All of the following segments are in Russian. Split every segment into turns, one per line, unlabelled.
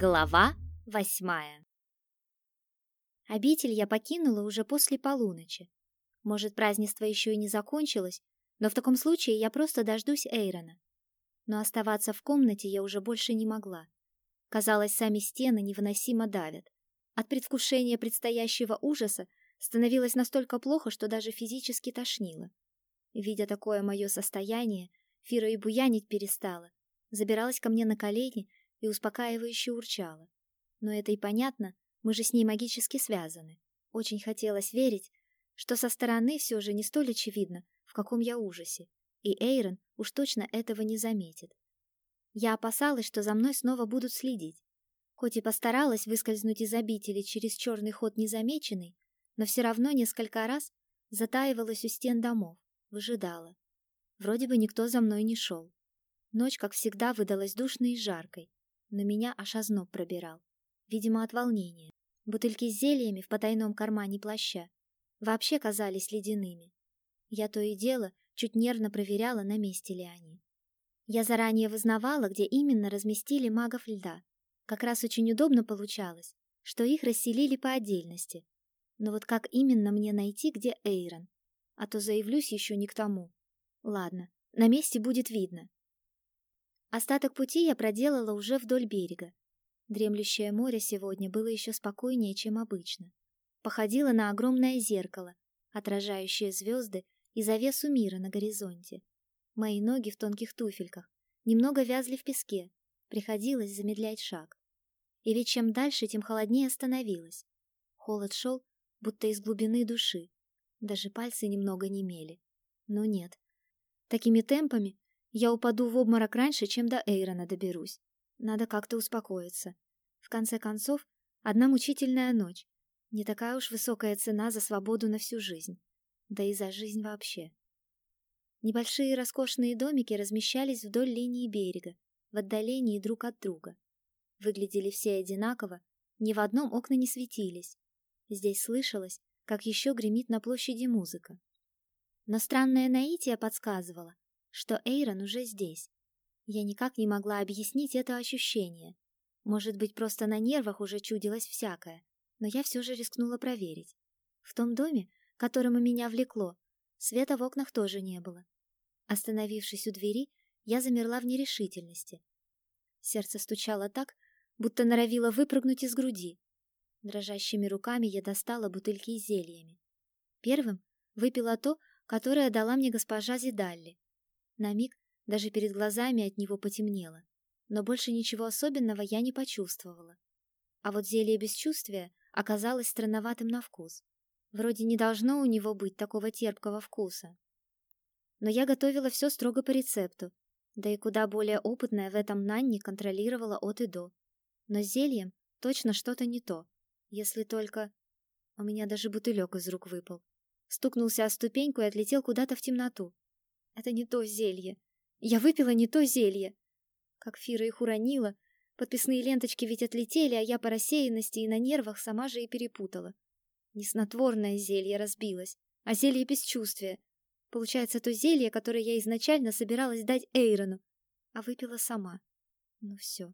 Глава восьмая Обитель я покинула уже после полуночи. Может, празднество еще и не закончилось, но в таком случае я просто дождусь Эйрона. Но оставаться в комнате я уже больше не могла. Казалось, сами стены невыносимо давят. От предвкушения предстоящего ужаса становилось настолько плохо, что даже физически тошнило. Видя такое мое состояние, Фира и буянить перестала, забиралась ко мне на колени и успокаивающе урчала. Но это и понятно, мы же с ней магически связаны. Очень хотелось верить, что со стороны все же не столь очевидно, в каком я ужасе, и Эйрон уж точно этого не заметит. Я опасалась, что за мной снова будут следить. Хоть и постаралась выскользнуть из обители через черный ход незамеченный, но все равно несколько раз затаивалась у стен домов, выжидала. Вроде бы никто за мной не шел. Ночь, как всегда, выдалась душной и жаркой, но меня аж озноб пробирал. Видимо, от волнения. Бутыльки с зельями в потайном кармане плаща вообще казались ледяными. Я то и дело чуть нервно проверяла, на месте ли они. Я заранее вызнавала, где именно разместили магов льда. Как раз очень удобно получалось, что их расселили по отдельности. Но вот как именно мне найти, где Эйрон? А то заявлюсь еще не к тому. Ладно, на месте будет видно. Остаток пути я проделала уже вдоль берега. Дремлющее море сегодня было еще спокойнее, чем обычно. Походило на огромное зеркало, отражающее звезды и завесу мира на горизонте. Мои ноги в тонких туфельках немного вязли в песке, приходилось замедлять шаг. И ведь чем дальше, тем холоднее становилось. Холод шел, будто из глубины души. Даже пальцы немного немели. Но нет, Такими темпами я упаду в обморок раньше, чем до Эйрона доберусь. Надо как-то успокоиться. В конце концов, одна мучительная ночь. Не такая уж высокая цена за свободу на всю жизнь. Да и за жизнь вообще. Небольшие роскошные домики размещались вдоль линии берега, в отдалении друг от друга. Выглядели все одинаково, ни в одном окна не светились. Здесь слышалось, как еще гремит на площади музыка. Но странное наитие подсказывало, что Эйрон уже здесь. Я никак не могла объяснить это ощущение. Может быть, просто на нервах уже чудилось всякое, но я все же рискнула проверить. В том доме, которому меня влекло, света в окнах тоже не было. Остановившись у двери, я замерла в нерешительности. Сердце стучало так, будто норовило выпрыгнуть из груди. Дрожащими руками я достала бутыльки с зельями. Первым выпила то, которое дала мне госпожа Зидалли. На миг даже перед глазами от него потемнело, но больше ничего особенного я не почувствовала. А вот зелье бесчувствия оказалось странноватым на вкус. Вроде не должно у него быть такого терпкого вкуса. Но я готовила все строго по рецепту, да и куда более опытная в этом Нанни контролировала от и до. Но с зельем точно что-то не то, если только... У меня даже бутылек из рук выпал стукнулся о ступеньку и отлетел куда-то в темноту. Это не то зелье. Я выпила не то зелье. Как Фира их уронила, подписные ленточки ведь отлетели, а я по рассеянности и на нервах сама же и перепутала. Не снотворное зелье разбилось, а зелье бесчувствия. Получается, то зелье, которое я изначально собиралась дать Эйрону, а выпила сама. Ну все.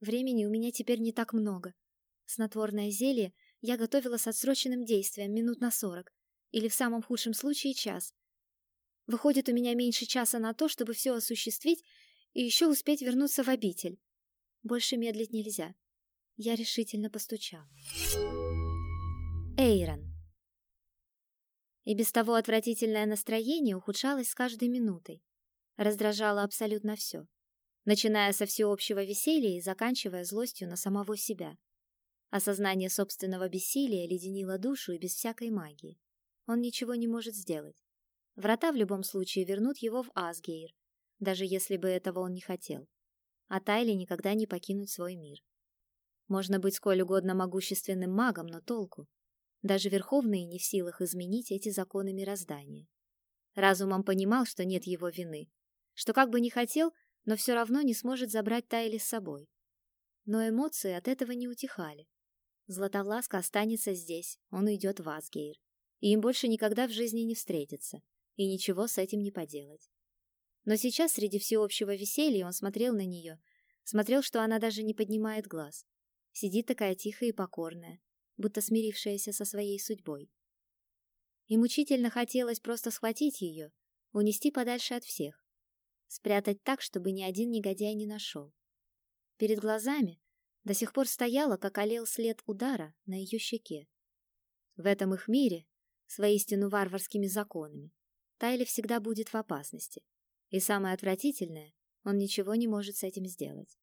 Времени у меня теперь не так много. Снотворное зелье я готовила с отсроченным действием минут на сорок, или в самом худшем случае час. Выходит, у меня меньше часа на то, чтобы все осуществить и еще успеть вернуться в обитель. Больше медлить нельзя. Я решительно постучал. Эйрон. И без того отвратительное настроение ухудшалось с каждой минутой. Раздражало абсолютно все. Начиная со всеобщего веселья и заканчивая злостью на самого себя. Осознание собственного бессилия леденило душу и без всякой магии он ничего не может сделать. Врата в любом случае вернут его в Асгейр, даже если бы этого он не хотел. А Тайли никогда не покинуть свой мир. Можно быть сколь угодно могущественным магом, но толку? Даже Верховные не в силах изменить эти законы мироздания. Разумом понимал, что нет его вины, что как бы не хотел, но все равно не сможет забрать Тайли с собой. Но эмоции от этого не утихали. Златовласка останется здесь, он уйдет в Асгейр и им больше никогда в жизни не встретиться, и ничего с этим не поделать. Но сейчас среди всеобщего веселья он смотрел на нее, смотрел, что она даже не поднимает глаз. Сидит такая тихая и покорная, будто смирившаяся со своей судьбой. И мучительно хотелось просто схватить ее, унести подальше от всех, спрятать так, чтобы ни один негодяй не нашел. Перед глазами до сих пор стояла, как олел след удара на ее щеке. В этом их мире, с воистину варварскими законами, Тайли всегда будет в опасности. И самое отвратительное, он ничего не может с этим сделать.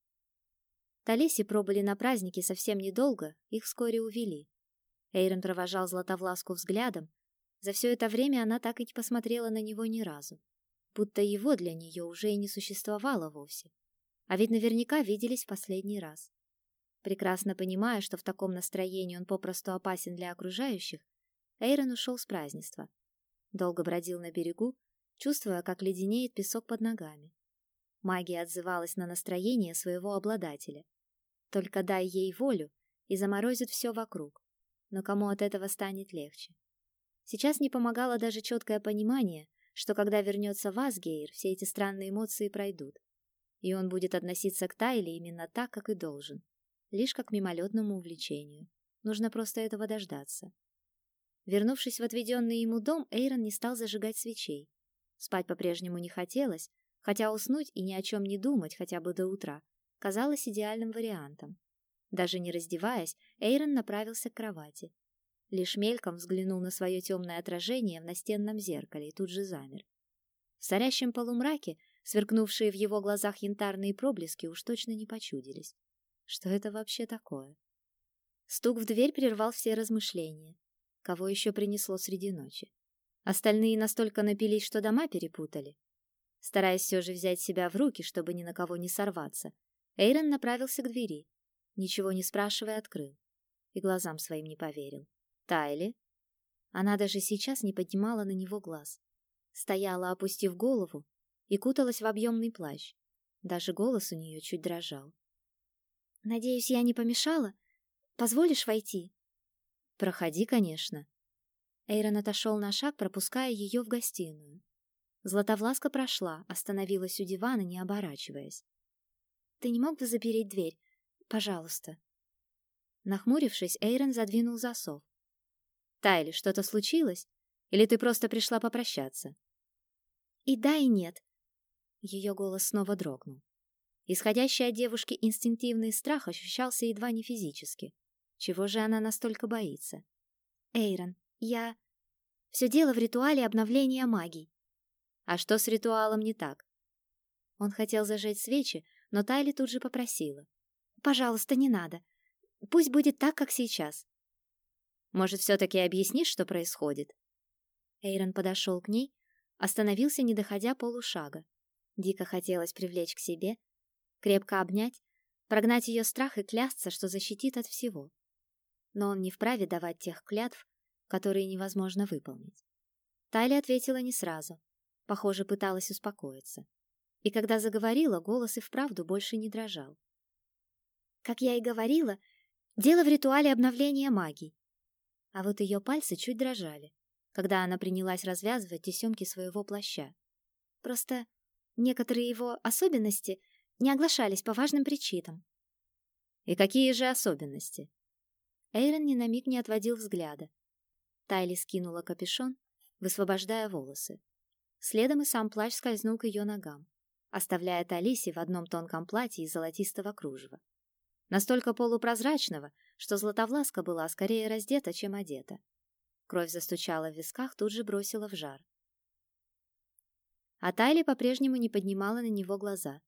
Талиси пробыли на празднике совсем недолго, их вскоре увели. Эйрон провожал Златовласку взглядом. За все это время она так и не посмотрела на него ни разу. Будто его для нее уже и не существовало вовсе. А ведь наверняка виделись в последний раз. Прекрасно понимая, что в таком настроении он попросту опасен для окружающих, Эйрон ушел с празднества. Долго бродил на берегу, чувствуя, как леденеет песок под ногами. Магия отзывалась на настроение своего обладателя. Только дай ей волю и заморозит все вокруг. Но кому от этого станет легче? Сейчас не помогало даже четкое понимание, что когда вернется Вазгейр, все эти странные эмоции пройдут. И он будет относиться к Тайле именно так, как и должен. Лишь как мимолетному увлечению. Нужно просто этого дождаться. Вернувшись в отведенный ему дом, Эйрон не стал зажигать свечей. Спать по-прежнему не хотелось, хотя уснуть и ни о чем не думать хотя бы до утра казалось идеальным вариантом. Даже не раздеваясь, Эйрон направился к кровати. Лишь мельком взглянул на свое темное отражение в настенном зеркале и тут же замер. В сорящем полумраке сверкнувшие в его глазах янтарные проблески уж точно не почудились. Что это вообще такое? Стук в дверь прервал все размышления. Кого еще принесло среди ночи? Остальные настолько напились, что дома перепутали. Стараясь все же взять себя в руки, чтобы ни на кого не сорваться, Эйрон направился к двери. Ничего не спрашивая, открыл. И глазам своим не поверил. Тайли? Она даже сейчас не поднимала на него глаз. Стояла, опустив голову, и куталась в объемный плащ. Даже голос у нее чуть дрожал. «Надеюсь, я не помешала? Позволишь войти?» «Проходи, конечно». Эйрон отошел на шаг, пропуская ее в гостиную. Златовласка прошла, остановилась у дивана, не оборачиваясь. «Ты не мог бы запереть дверь? Пожалуйста». Нахмурившись, Эйрон задвинул засов. «Тайли, что-то случилось? Или ты просто пришла попрощаться?» «И да, и нет». Ее голос снова дрогнул. Исходящий от девушки инстинктивный страх ощущался едва не физически. Чего же она настолько боится? «Эйрон, я...» «Все дело в ритуале обновления магии. А что с ритуалом не так? Он хотел зажечь свечи, но Тайли тут же попросила. «Пожалуйста, не надо. Пусть будет так, как сейчас». «Может, все-таки объяснишь, что происходит?» Эйрон подошел к ней, остановился, не доходя полушага. Дико хотелось привлечь к себе, крепко обнять, прогнать ее страх и клясться, что защитит от всего. Но он не вправе давать тех клятв, которые невозможно выполнить. Тайли ответила не сразу. Похоже, пыталась успокоиться. И когда заговорила, голос и вправду больше не дрожал. Как я и говорила, дело в ритуале обновления магии. А вот ее пальцы чуть дрожали, когда она принялась развязывать тесемки своего плаща. Просто некоторые его особенности не оглашались по важным причинам. И какие же особенности? Эйрон ни на миг не отводил взгляда. Тайли скинула капюшон, высвобождая волосы. Следом и сам плащ скользнул к ее ногам, оставляя Талиси в одном тонком платье из золотистого кружева. Настолько полупрозрачного, что Златовласка была скорее раздета, чем одета. Кровь застучала в висках, тут же бросила в жар. А Тайли по-прежнему не поднимала на него глаза.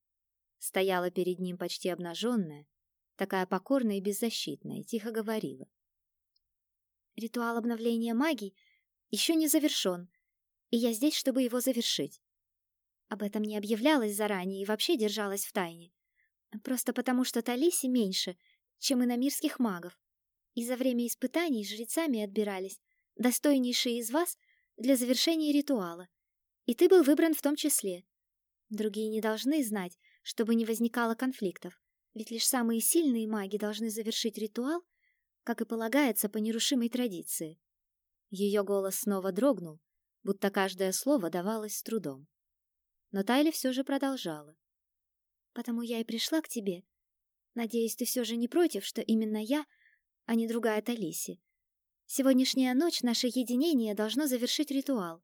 Стояла перед ним почти обнаженная, такая покорная и беззащитная, тихо говорила. «Ритуал обновления магии еще не завершен и я здесь, чтобы его завершить. Об этом не объявлялось заранее и вообще держалось в тайне. Просто потому, что Талиси меньше, чем и на мирских магов. И за время испытаний жрецами отбирались достойнейшие из вас для завершения ритуала. И ты был выбран в том числе. Другие не должны знать, чтобы не возникало конфликтов, ведь лишь самые сильные маги должны завершить ритуал, как и полагается по нерушимой традиции. Ее голос снова дрогнул, будто каждое слово давалось с трудом. Но Тайли все же продолжала. Потому я и пришла к тебе. Надеюсь, ты все же не против, что именно я, а не другая Талиси. Сегодняшняя ночь, наше единение должно завершить ритуал.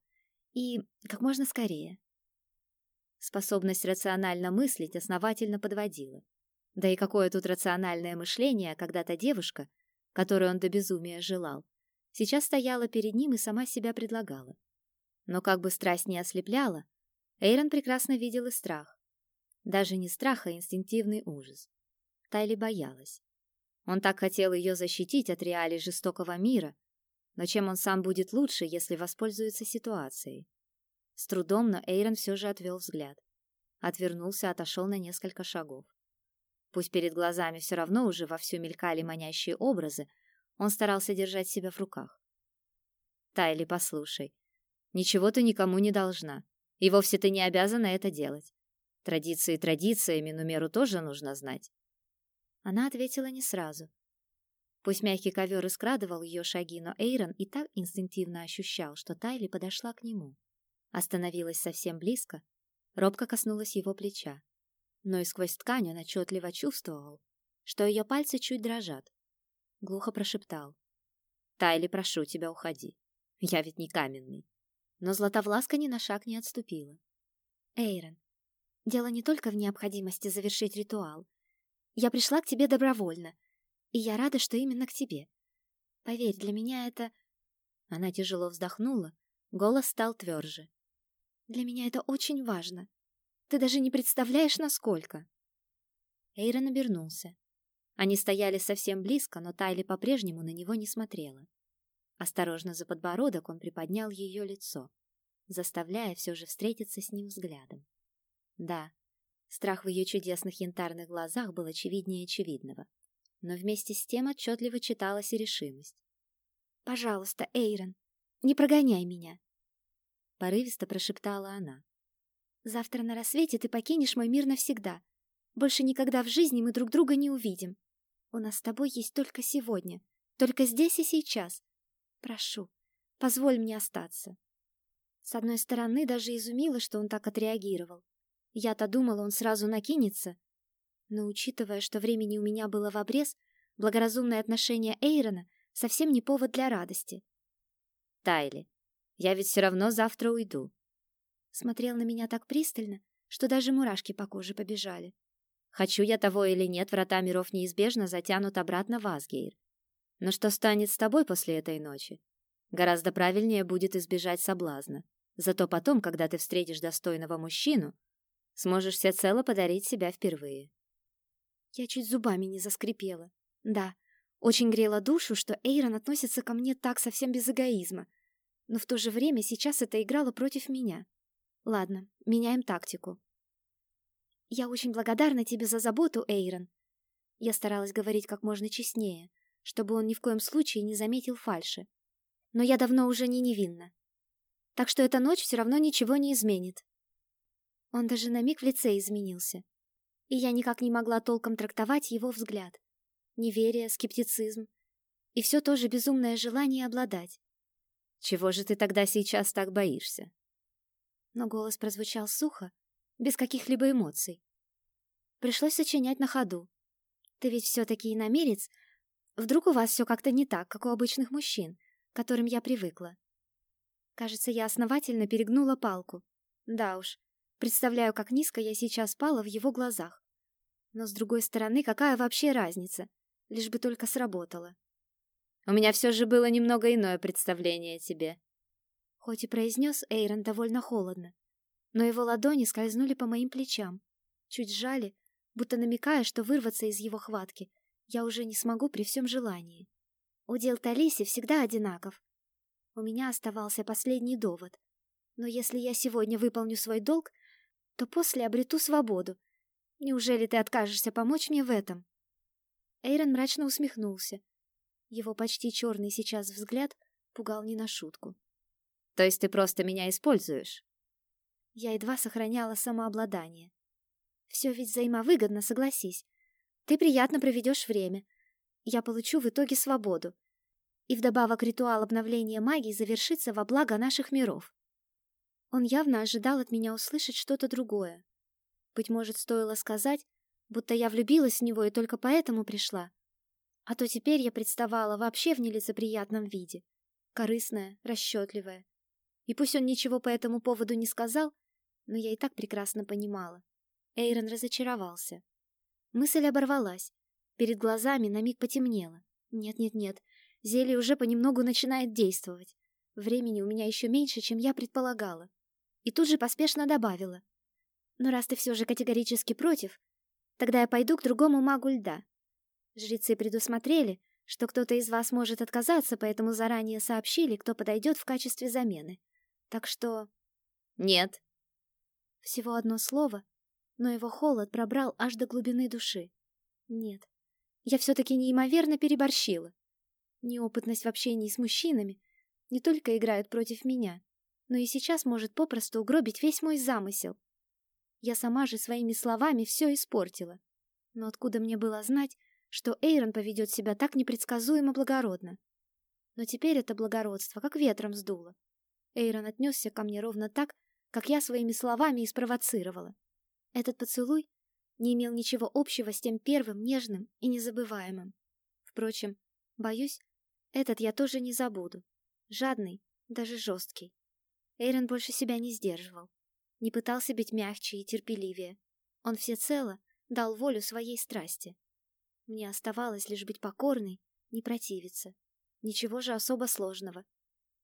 И как можно скорее. Способность рационально мыслить основательно подводила. Да и какое тут рациональное мышление, когда та девушка, которую он до безумия желал, сейчас стояла перед ним и сама себя предлагала. Но как бы страсть не ослепляла, Эйрон прекрасно видел и страх. Даже не страх, а инстинктивный ужас. Тайли боялась. Он так хотел ее защитить от реалий жестокого мира, но чем он сам будет лучше, если воспользуется ситуацией? С трудом, но Эйрон все же отвел взгляд. Отвернулся, отошел на несколько шагов. Пусть перед глазами все равно уже вовсю мелькали манящие образы, он старался держать себя в руках. «Тайли, послушай, ничего ты никому не должна, и вовсе ты не обязана это делать. Традиции традициями, но меру тоже нужно знать». Она ответила не сразу. Пусть мягкий ковер и скрадывал ее шаги, но Эйрон и так инстинктивно ощущал, что Тайли подошла к нему. Остановилась совсем близко, робко коснулась его плеча но и сквозь ткань он отчетливо чувствовал, что ее пальцы чуть дрожат. Глухо прошептал. «Тайли, прошу тебя, уходи. Я ведь не каменный». Но Златовласка ни на шаг не отступила. «Эйрон, дело не только в необходимости завершить ритуал. Я пришла к тебе добровольно, и я рада, что именно к тебе. Поверь, для меня это...» Она тяжело вздохнула, голос стал тверже. «Для меня это очень важно. Ты даже не представляешь, насколько!» Эйрон обернулся. Они стояли совсем близко, но Тайли по-прежнему на него не смотрела. Осторожно за подбородок он приподнял ее лицо, заставляя все же встретиться с ним взглядом. Да, страх в ее чудесных янтарных глазах был очевиднее очевидного, но вместе с тем отчетливо читалась и решимость. «Пожалуйста, Эйрон, не прогоняй меня!» Порывисто прошептала она. Завтра на рассвете ты покинешь мой мир навсегда. Больше никогда в жизни мы друг друга не увидим. У нас с тобой есть только сегодня, только здесь и сейчас. Прошу, позволь мне остаться. С одной стороны, даже изумило, что он так отреагировал. Я-то думала, он сразу накинется. Но учитывая, что времени у меня было в обрез, благоразумное отношение Эйрона совсем не повод для радости. Тайли, я ведь все равно завтра уйду. Смотрел на меня так пристально, что даже мурашки по коже побежали. Хочу я того или нет, врата миров неизбежно затянут обратно в Асгейр. Но что станет с тобой после этой ночи? Гораздо правильнее будет избежать соблазна. Зато потом, когда ты встретишь достойного мужчину, сможешь всецело подарить себя впервые. Я чуть зубами не заскрипела. Да, очень грело душу, что Эйрон относится ко мне так совсем без эгоизма. Но в то же время сейчас это играло против меня. Ладно, меняем тактику. Я очень благодарна тебе за заботу, Эйрон. Я старалась говорить как можно честнее, чтобы он ни в коем случае не заметил фальши. Но я давно уже не невинна. Так что эта ночь все равно ничего не изменит. Он даже на миг в лице изменился. И я никак не могла толком трактовать его взгляд. Неверие, скептицизм. И все то же безумное желание обладать.
Чего же ты тогда сейчас так боишься?
Но голос прозвучал сухо, без каких-либо эмоций. Пришлось сочинять на ходу. Ты ведь все-таки иномерец. Вдруг у вас все как-то не так, как у обычных мужчин, к которым я привыкла. Кажется, я основательно перегнула палку. Да уж, представляю, как низко я сейчас пала в его глазах. Но с другой стороны, какая вообще разница? Лишь бы только сработало.
У меня все же было немного иное представление о тебе
хоть и произнес Эйрон довольно холодно, но его ладони скользнули по моим плечам, чуть сжали, будто намекая, что вырваться из его хватки я уже не смогу при всем желании. Удел Талиси всегда одинаков. У меня оставался последний довод. Но если я сегодня выполню свой долг, то после обрету свободу. Неужели ты откажешься помочь мне в этом? Эйрон мрачно усмехнулся. Его почти черный сейчас взгляд пугал не на шутку.
То есть ты просто меня используешь?
Я едва сохраняла самообладание. Все ведь взаимовыгодно, согласись. Ты приятно проведешь время. Я получу в итоге свободу. И вдобавок ритуал обновления магии завершится во благо наших миров. Он явно ожидал от меня услышать что-то другое. Быть может, стоило сказать, будто я влюбилась в него и только поэтому пришла. А то теперь я представала вообще в нелицеприятном виде. Корыстная, расчетливая. И пусть он ничего по этому поводу не сказал, но я и так прекрасно понимала. Эйрон разочаровался. Мысль оборвалась. Перед глазами на миг потемнело. Нет-нет-нет, зелье уже понемногу начинает действовать. Времени у меня еще меньше, чем я предполагала. И тут же поспешно добавила. Но раз ты все же категорически против, тогда я пойду к другому магу льда. Жрецы предусмотрели, что кто-то из вас может отказаться, поэтому заранее сообщили, кто подойдет в качестве замены. Так что...
Нет.
Всего одно слово, но его холод пробрал аж до глубины души. Нет, я все-таки неимоверно переборщила. Неопытность в общении с мужчинами не только играет против меня, но и сейчас может попросту угробить весь мой замысел. Я сама же своими словами все испортила. Но откуда мне было знать, что Эйрон поведет себя так непредсказуемо благородно? Но теперь это благородство как ветром сдуло. Эйрон отнесся ко мне ровно так, как я своими словами и спровоцировала. Этот поцелуй не имел ничего общего с тем первым, нежным и незабываемым. Впрочем, боюсь, этот я тоже не забуду. Жадный, даже жесткий. Эйрон больше себя не сдерживал. Не пытался быть мягче и терпеливее. Он всецело дал волю своей страсти. Мне оставалось лишь быть покорной, не противиться. Ничего же особо сложного.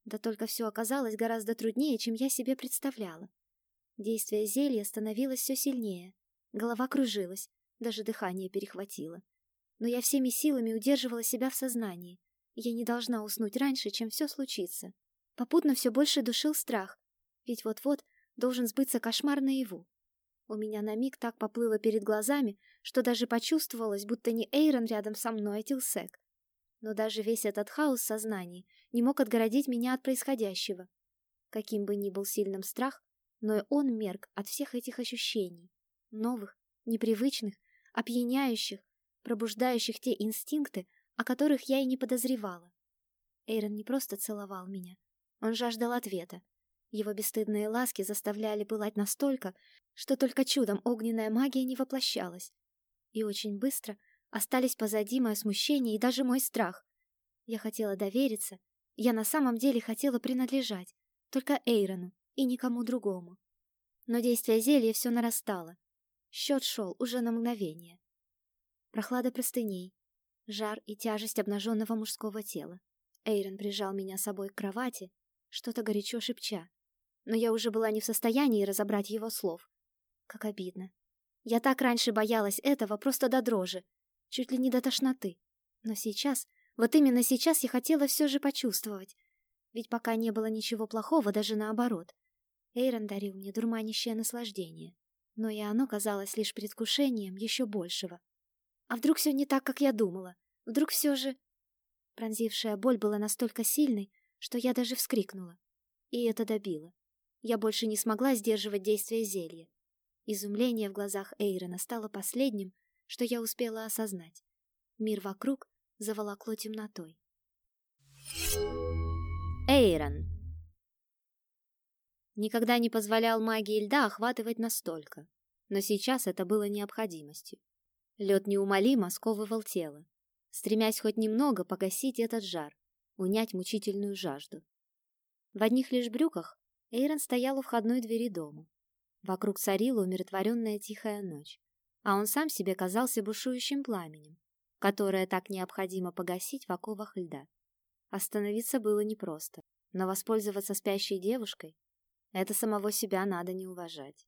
Да только все оказалось гораздо труднее, чем я себе представляла. Действие зелья становилось все сильнее. Голова кружилась, даже дыхание перехватило. Но я всеми силами удерживала себя в сознании. Я не должна уснуть раньше, чем все случится. Попутно все больше душил страх, ведь вот-вот должен сбыться кошмар наяву. У меня на миг так поплыло перед глазами, что даже почувствовалось, будто не Эйрон рядом со мной, а Тилсек. Но даже весь этот хаос сознаний не мог отгородить меня от происходящего. Каким бы ни был сильным страх, но и он мерк от всех этих ощущений новых, непривычных, опьяняющих, пробуждающих те инстинкты, о которых я и не подозревала. Эйрон не просто целовал меня, он жаждал ответа. Его бесстыдные ласки заставляли пылать настолько, что только чудом огненная магия не воплощалась. И очень быстро остались позади мое смущение и даже мой страх. Я хотела довериться, я на самом деле хотела принадлежать, только Эйрону и никому другому. Но действие зелья все нарастало. Счет шел уже на мгновение. Прохлада простыней, жар и тяжесть обнаженного мужского тела. Эйрон прижал меня собой к кровати, что-то горячо шепча. Но я уже была не в состоянии разобрать его слов. Как обидно. Я так раньше боялась этого просто до дрожи, чуть ли не до тошноты. Но сейчас, вот именно сейчас я хотела все же почувствовать. Ведь пока не было ничего плохого, даже наоборот. Эйрон дарил мне дурманящее наслаждение но и оно казалось лишь предвкушением еще большего. А вдруг все не так, как я думала? Вдруг все же... Пронзившая боль была настолько сильной, что я даже вскрикнула. И это добило. Я больше не смогла сдерживать действие зелья. Изумление в глазах Эйрона стало последним, что я успела осознать. Мир вокруг заволокло темнотой.
Эйрон никогда не позволял магии льда охватывать настолько, но сейчас это было необходимостью. Лед неумолимо сковывал тело, стремясь хоть немного погасить этот жар, унять мучительную жажду. В одних лишь брюках Эйрон стоял у входной двери дома. Вокруг царила умиротворенная тихая ночь, а он сам себе казался бушующим пламенем, которое так необходимо погасить в оковах льда. Остановиться было непросто, но воспользоваться спящей девушкой это самого себя надо не уважать.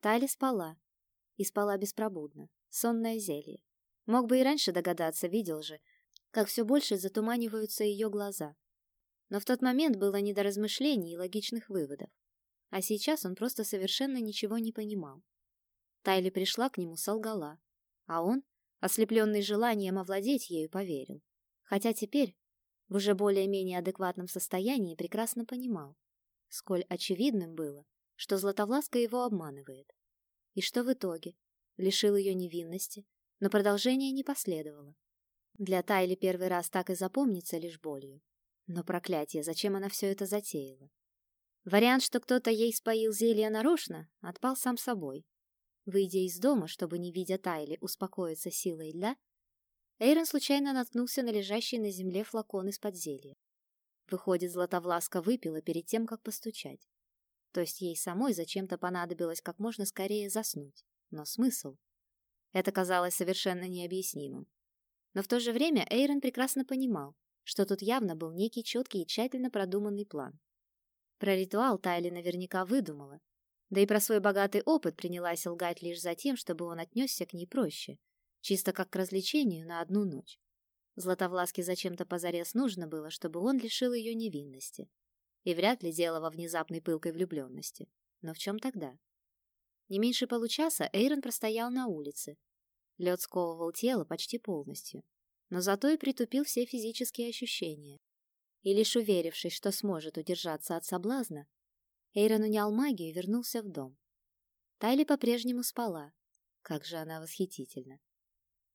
Тайли спала. И спала беспробудно. Сонное зелье. Мог бы и раньше догадаться, видел же, как все больше затуманиваются ее глаза. Но в тот момент было не до размышлений и логичных выводов. А сейчас он просто совершенно ничего не понимал. Тайли пришла к нему, солгала. А он, ослепленный желанием овладеть ею, поверил. Хотя теперь, в уже более-менее адекватном состоянии, прекрасно понимал, сколь очевидным было, что Златовласка его обманывает. И что в итоге? Лишил ее невинности, но продолжение не последовало. Для Тайли первый раз так и запомнится лишь болью. Но проклятие, зачем она все это затеяла? Вариант, что кто-то ей споил зелье нарочно, отпал сам собой. Выйдя из дома, чтобы, не видя Тайли, успокоиться силой льда, Эйрон случайно наткнулся на лежащий на земле флакон из-под зелья. Выходит, Златовласка выпила перед тем, как постучать. То есть ей самой зачем-то понадобилось как можно скорее заснуть. Но смысл? Это казалось совершенно необъяснимым. Но в то же время Эйрон прекрасно понимал, что тут явно был некий четкий и тщательно продуманный план. Про ритуал Тайли наверняка выдумала, да и про свой богатый опыт принялась лгать лишь за тем, чтобы он отнесся к ней проще, чисто как к развлечению на одну ночь. Златовласке зачем-то позарез нужно было, чтобы он лишил ее невинности. И вряд ли дело во внезапной пылкой влюбленности. Но в чем тогда? Не меньше получаса Эйрон простоял на улице. Лед сковывал тело почти полностью, но зато и притупил все физические ощущения. И лишь уверившись, что сможет удержаться от соблазна, Эйрон унял магию и вернулся в дом. Тайли по-прежнему спала. Как же она восхитительна.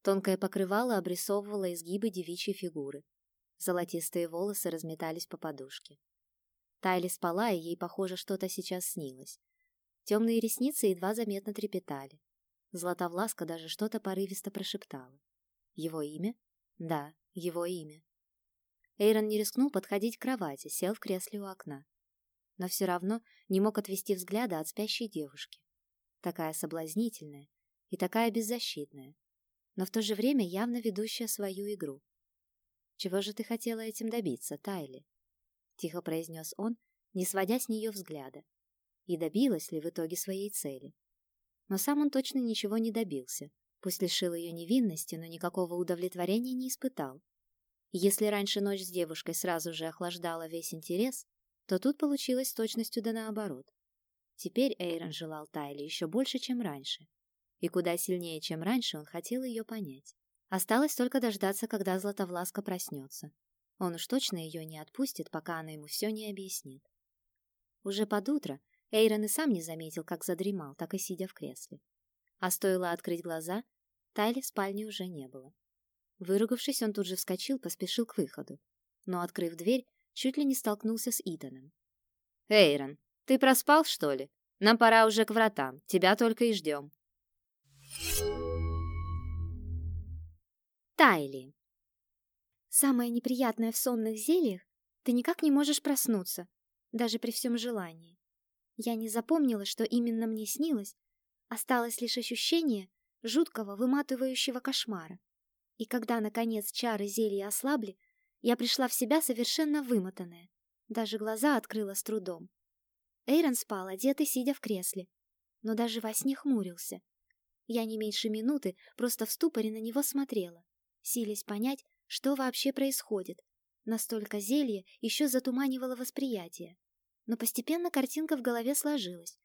Тонкое покрывало обрисовывало изгибы девичьей фигуры. Золотистые волосы разметались по подушке. Тайли спала, и ей, похоже, что-то сейчас снилось. Темные ресницы едва заметно трепетали. Златовласка даже что-то порывисто прошептала. Его имя? Да, его имя. Эйрон не рискнул подходить к кровати, сел в кресле у окна но все равно не мог отвести взгляда от спящей девушки. Такая соблазнительная и такая беззащитная, но в то же время явно ведущая свою игру. «Чего же ты хотела этим добиться, Тайли?» — тихо произнес он, не сводя с нее взгляда. И добилась ли в итоге своей цели? Но сам он точно ничего не добился. Пусть лишил ее невинности, но никакого удовлетворения не испытал. если раньше ночь с девушкой сразу же охлаждала весь интерес, то тут получилось с точностью да наоборот. Теперь Эйрон желал Тайли еще больше, чем раньше. И куда сильнее, чем раньше, он хотел ее понять. Осталось только дождаться, когда Златовласка проснется. Он уж точно ее не отпустит, пока она ему все не объяснит. Уже под утро Эйрон и сам не заметил, как задремал, так и сидя в кресле. А стоило открыть глаза, Тайли в спальне уже не было. Выругавшись, он тут же вскочил, поспешил к выходу. Но, открыв дверь, чуть ли не столкнулся с Итаном. «Эйрон, ты проспал, что ли? Нам пора уже к вратам, тебя только и ждем».
Тайли. Самое неприятное в сонных зельях — ты никак не можешь проснуться, даже при всем желании. Я не запомнила, что именно мне снилось, осталось лишь ощущение жуткого выматывающего кошмара. И когда, наконец, чары зелья ослабли, я пришла в себя совершенно вымотанная. Даже глаза открыла с трудом. Эйрон спал, одетый, сидя в кресле. Но даже во сне хмурился. Я не меньше минуты просто в ступоре на него смотрела, силясь понять, что вообще происходит. Настолько зелье еще затуманивало восприятие. Но постепенно картинка в голове сложилась.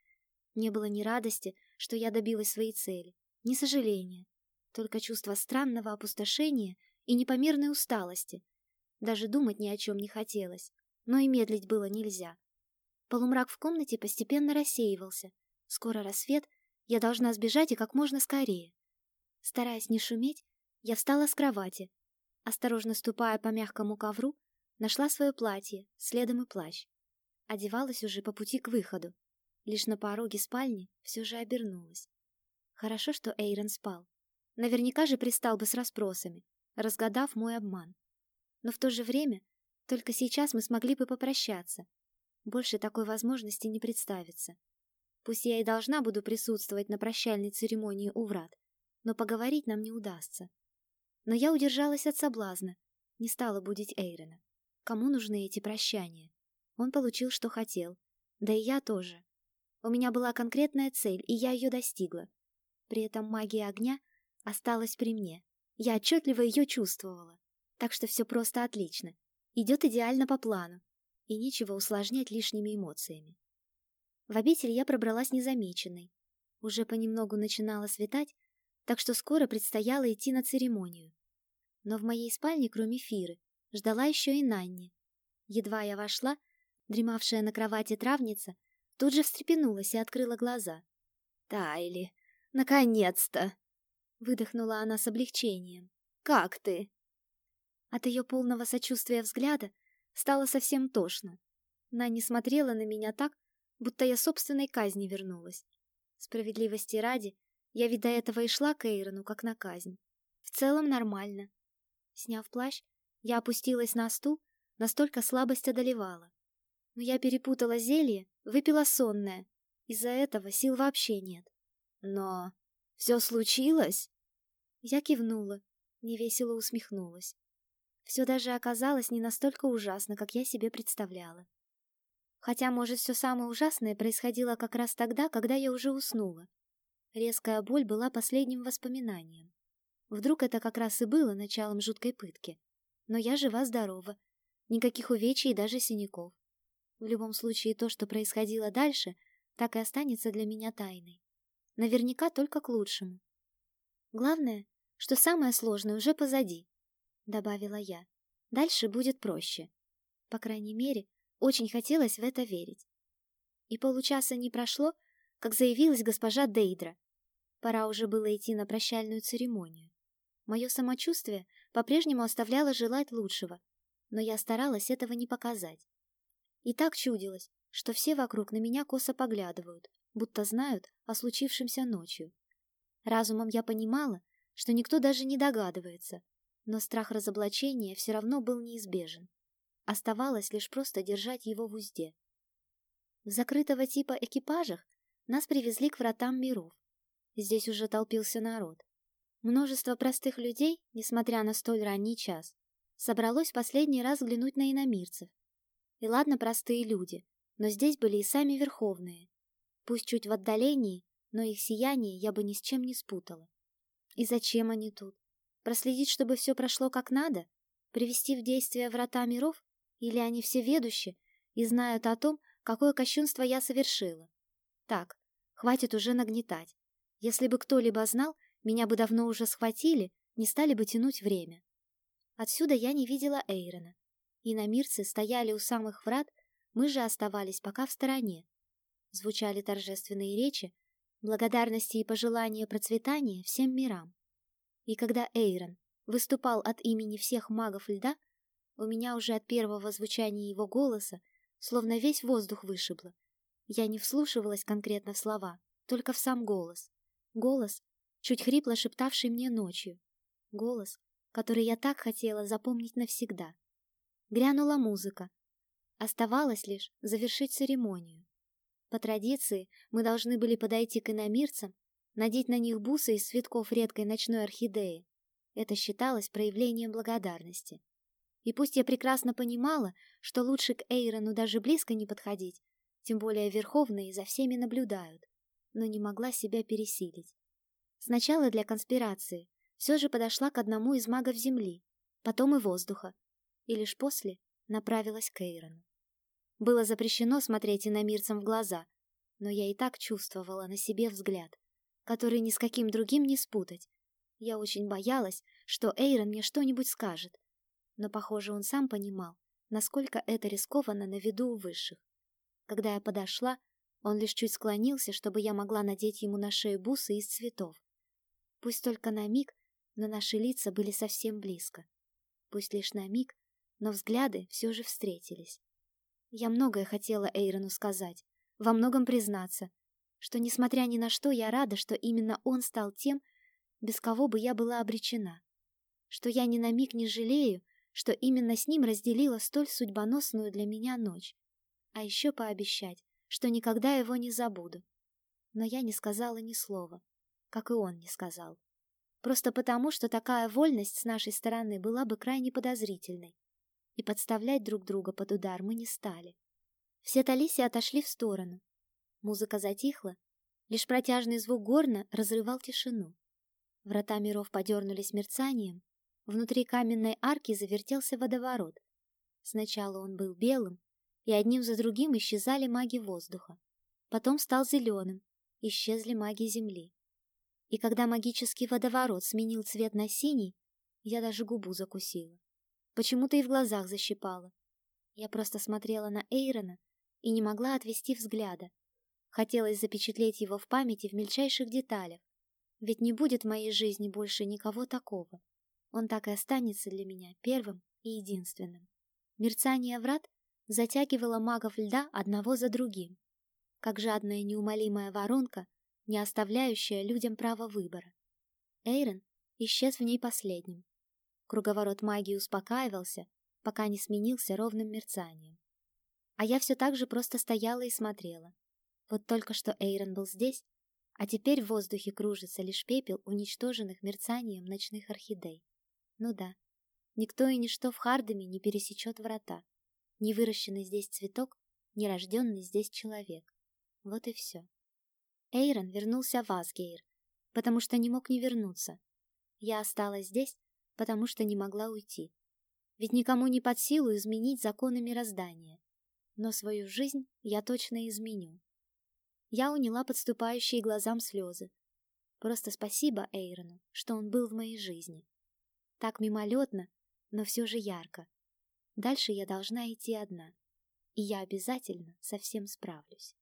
Не было ни радости, что я добилась своей цели, ни сожаления, только чувство странного опустошения и непомерной усталости, даже думать ни о чем не хотелось, но и медлить было нельзя. Полумрак в комнате постепенно рассеивался. Скоро рассвет, я должна сбежать и как можно скорее. Стараясь не шуметь, я встала с кровати. Осторожно ступая по мягкому ковру, нашла свое платье, следом и плащ. Одевалась уже по пути к выходу. Лишь на пороге спальни все же обернулась. Хорошо, что Эйрон спал. Наверняка же пристал бы с расспросами, разгадав мой обман. Но в то же время только сейчас мы смогли бы попрощаться. Больше такой возможности не представится. Пусть я и должна буду присутствовать на прощальной церемонии у врат, но поговорить нам не удастся. Но я удержалась от соблазна, не стала будить Эйрона. Кому нужны эти прощания? Он получил, что хотел. Да и я тоже. У меня была конкретная цель, и я ее достигла. При этом магия огня осталась при мне. Я отчетливо ее чувствовала. Так что все просто отлично. Идет идеально по плану. И нечего усложнять лишними эмоциями. В обитель я пробралась незамеченной. Уже понемногу начинало светать, так что скоро предстояло идти на церемонию. Но в моей спальне, кроме Фиры, ждала еще и Нанни. Едва я вошла, дремавшая на кровати травница тут же встрепенулась и открыла глаза. «Тайли, наконец-то!» Выдохнула она с облегчением. «Как ты?» От ее полного сочувствия взгляда стало совсем тошно. Она не смотрела на меня так, будто я собственной казни вернулась. Справедливости ради, Я ведь до этого и шла к Эйрону, как на казнь. В целом нормально. Сняв плащ, я опустилась на стул, настолько слабость одолевала. Но я перепутала зелье, выпила сонное. Из-за этого сил вообще нет.
Но все случилось?
Я кивнула, невесело усмехнулась. Все даже оказалось не настолько ужасно, как я себе представляла. Хотя, может, все самое ужасное происходило как раз тогда, когда я уже уснула. Резкая боль была последним воспоминанием. Вдруг это как раз и было началом жуткой пытки. Но я жива-здорова. Никаких увечий и даже синяков. В любом случае, то, что происходило дальше, так и останется для меня тайной. Наверняка только к лучшему. Главное, что самое сложное уже позади, добавила я. Дальше будет проще. По крайней мере, очень хотелось в это верить. И получаса не прошло, как заявилась госпожа Дейдра. Пора уже было идти на прощальную церемонию. Мое самочувствие по-прежнему оставляло желать лучшего, но я старалась этого не показать. И так чудилось, что все вокруг на меня косо поглядывают, будто знают о случившемся ночью. Разумом я понимала, что никто даже не догадывается, но страх разоблачения все равно был неизбежен. Оставалось лишь просто держать его в узде. В закрытого типа экипажах нас привезли к вратам миров. Здесь уже толпился народ. Множество простых людей, несмотря на столь ранний час, собралось в последний раз взглянуть на иномирцев. И ладно простые люди, но здесь были и сами верховные. Пусть чуть в отдалении, но их сияние я бы ни с чем не спутала. И зачем они тут? Проследить, чтобы все прошло как надо? Привести в действие врата миров? Или они все ведущи и знают о том, какое кощунство я совершила? Так, хватит уже нагнетать. Если бы кто-либо знал, меня бы давно уже схватили, не стали бы тянуть время. Отсюда я не видела Эйрона. И на мирцы стояли у самых врат, мы же оставались пока в стороне. Звучали торжественные речи, благодарности и пожелания процветания всем мирам. И когда Эйрон выступал от имени всех магов льда, у меня уже от первого звучания его голоса словно весь воздух вышибло. Я не вслушивалась конкретно в слова, только в сам голос. Голос, чуть хрипло шептавший мне ночью. Голос, который я так хотела запомнить навсегда. Грянула музыка. Оставалось лишь завершить церемонию. По традиции мы должны были подойти к иномирцам, надеть на них бусы из цветков редкой ночной орхидеи. Это считалось проявлением благодарности. И пусть я прекрасно понимала, что лучше к Эйрону даже близко не подходить, тем более верховные за всеми наблюдают, но не могла себя пересилить. Сначала для конспирации все же подошла к одному из магов Земли, потом и воздуха, и лишь после направилась к Эйрону. Было запрещено смотреть иномирцам в глаза, но я и так чувствовала на себе взгляд, который ни с каким другим не спутать. Я очень боялась, что Эйрон мне что-нибудь скажет, но, похоже, он сам понимал, насколько это рискованно на виду у высших. Когда я подошла, он лишь чуть склонился, чтобы я могла надеть ему на шею бусы из цветов. Пусть только на миг, но наши лица были совсем близко. Пусть лишь на миг, но взгляды все же встретились. Я многое хотела Эйрону сказать, во многом признаться, что, несмотря ни на что, я рада, что именно он стал тем, без кого бы я была обречена. Что я ни на миг не жалею, что именно с ним разделила столь судьбоносную для меня ночь. А еще пообещать, что никогда его не забуду. Но я не сказала ни слова, как и он не сказал. Просто потому, что такая вольность с нашей стороны была бы крайне подозрительной. И подставлять друг друга под удар мы не стали. Все Талиси отошли в сторону. Музыка затихла, лишь протяжный звук горна разрывал тишину. Врата миров подернулись мерцанием, Внутри каменной арки завертелся водоворот. Сначала он был белым, и одним за другим исчезали маги воздуха. Потом стал зеленым, исчезли маги земли. И когда магический водоворот сменил цвет на синий, я даже губу закусила. Почему-то и в глазах защипала. Я просто смотрела на Эйрона и не могла отвести взгляда. Хотелось запечатлеть его в памяти в мельчайших деталях, ведь не будет в моей жизни больше никого такого. Он так и останется для меня первым и единственным. Мерцание врат затягивало магов льда одного за другим. Как жадная неумолимая воронка, не оставляющая людям права выбора. Эйрон исчез в ней последним. Круговорот магии успокаивался, пока не сменился ровным мерцанием. А я все так же просто стояла и смотрела. Вот только что Эйрон был здесь, а теперь в воздухе кружится лишь пепел уничтоженных мерцанием ночных орхидей. Ну да, никто и ничто в Хардеме не пересечет врата. Не выращенный здесь цветок, не рожденный здесь человек. Вот и все. Эйрон вернулся в Асгейр, потому что не мог не вернуться. Я осталась здесь, потому что не могла уйти. Ведь никому не под силу изменить законы мироздания. Но свою жизнь я точно изменю. Я уняла подступающие глазам слезы. Просто спасибо Эйрону, что он был в моей жизни. Так мимолетно, но все же ярко. Дальше я должна идти одна. И я обязательно со всем справлюсь.